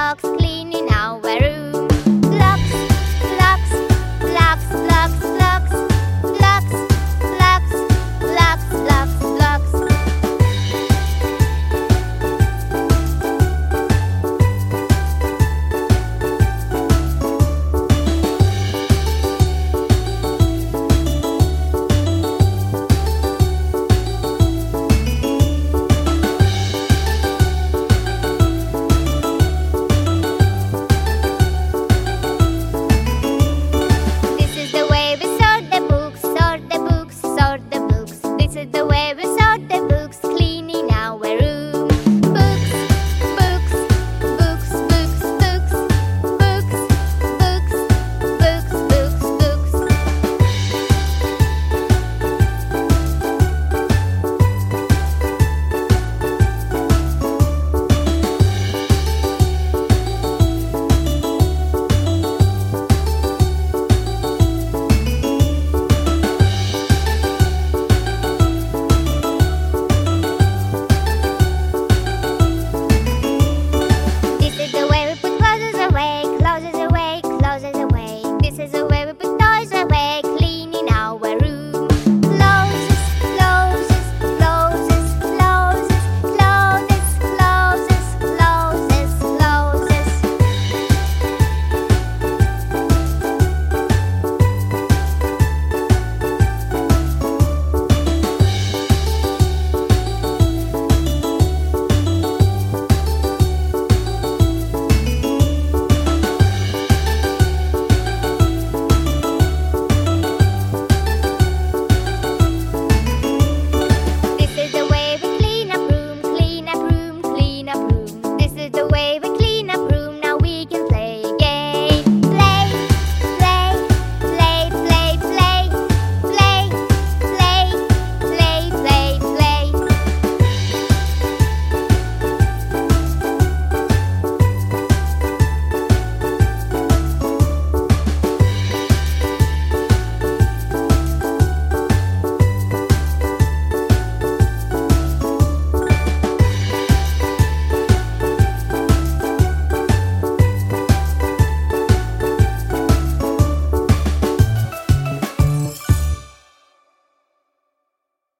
dogs awake.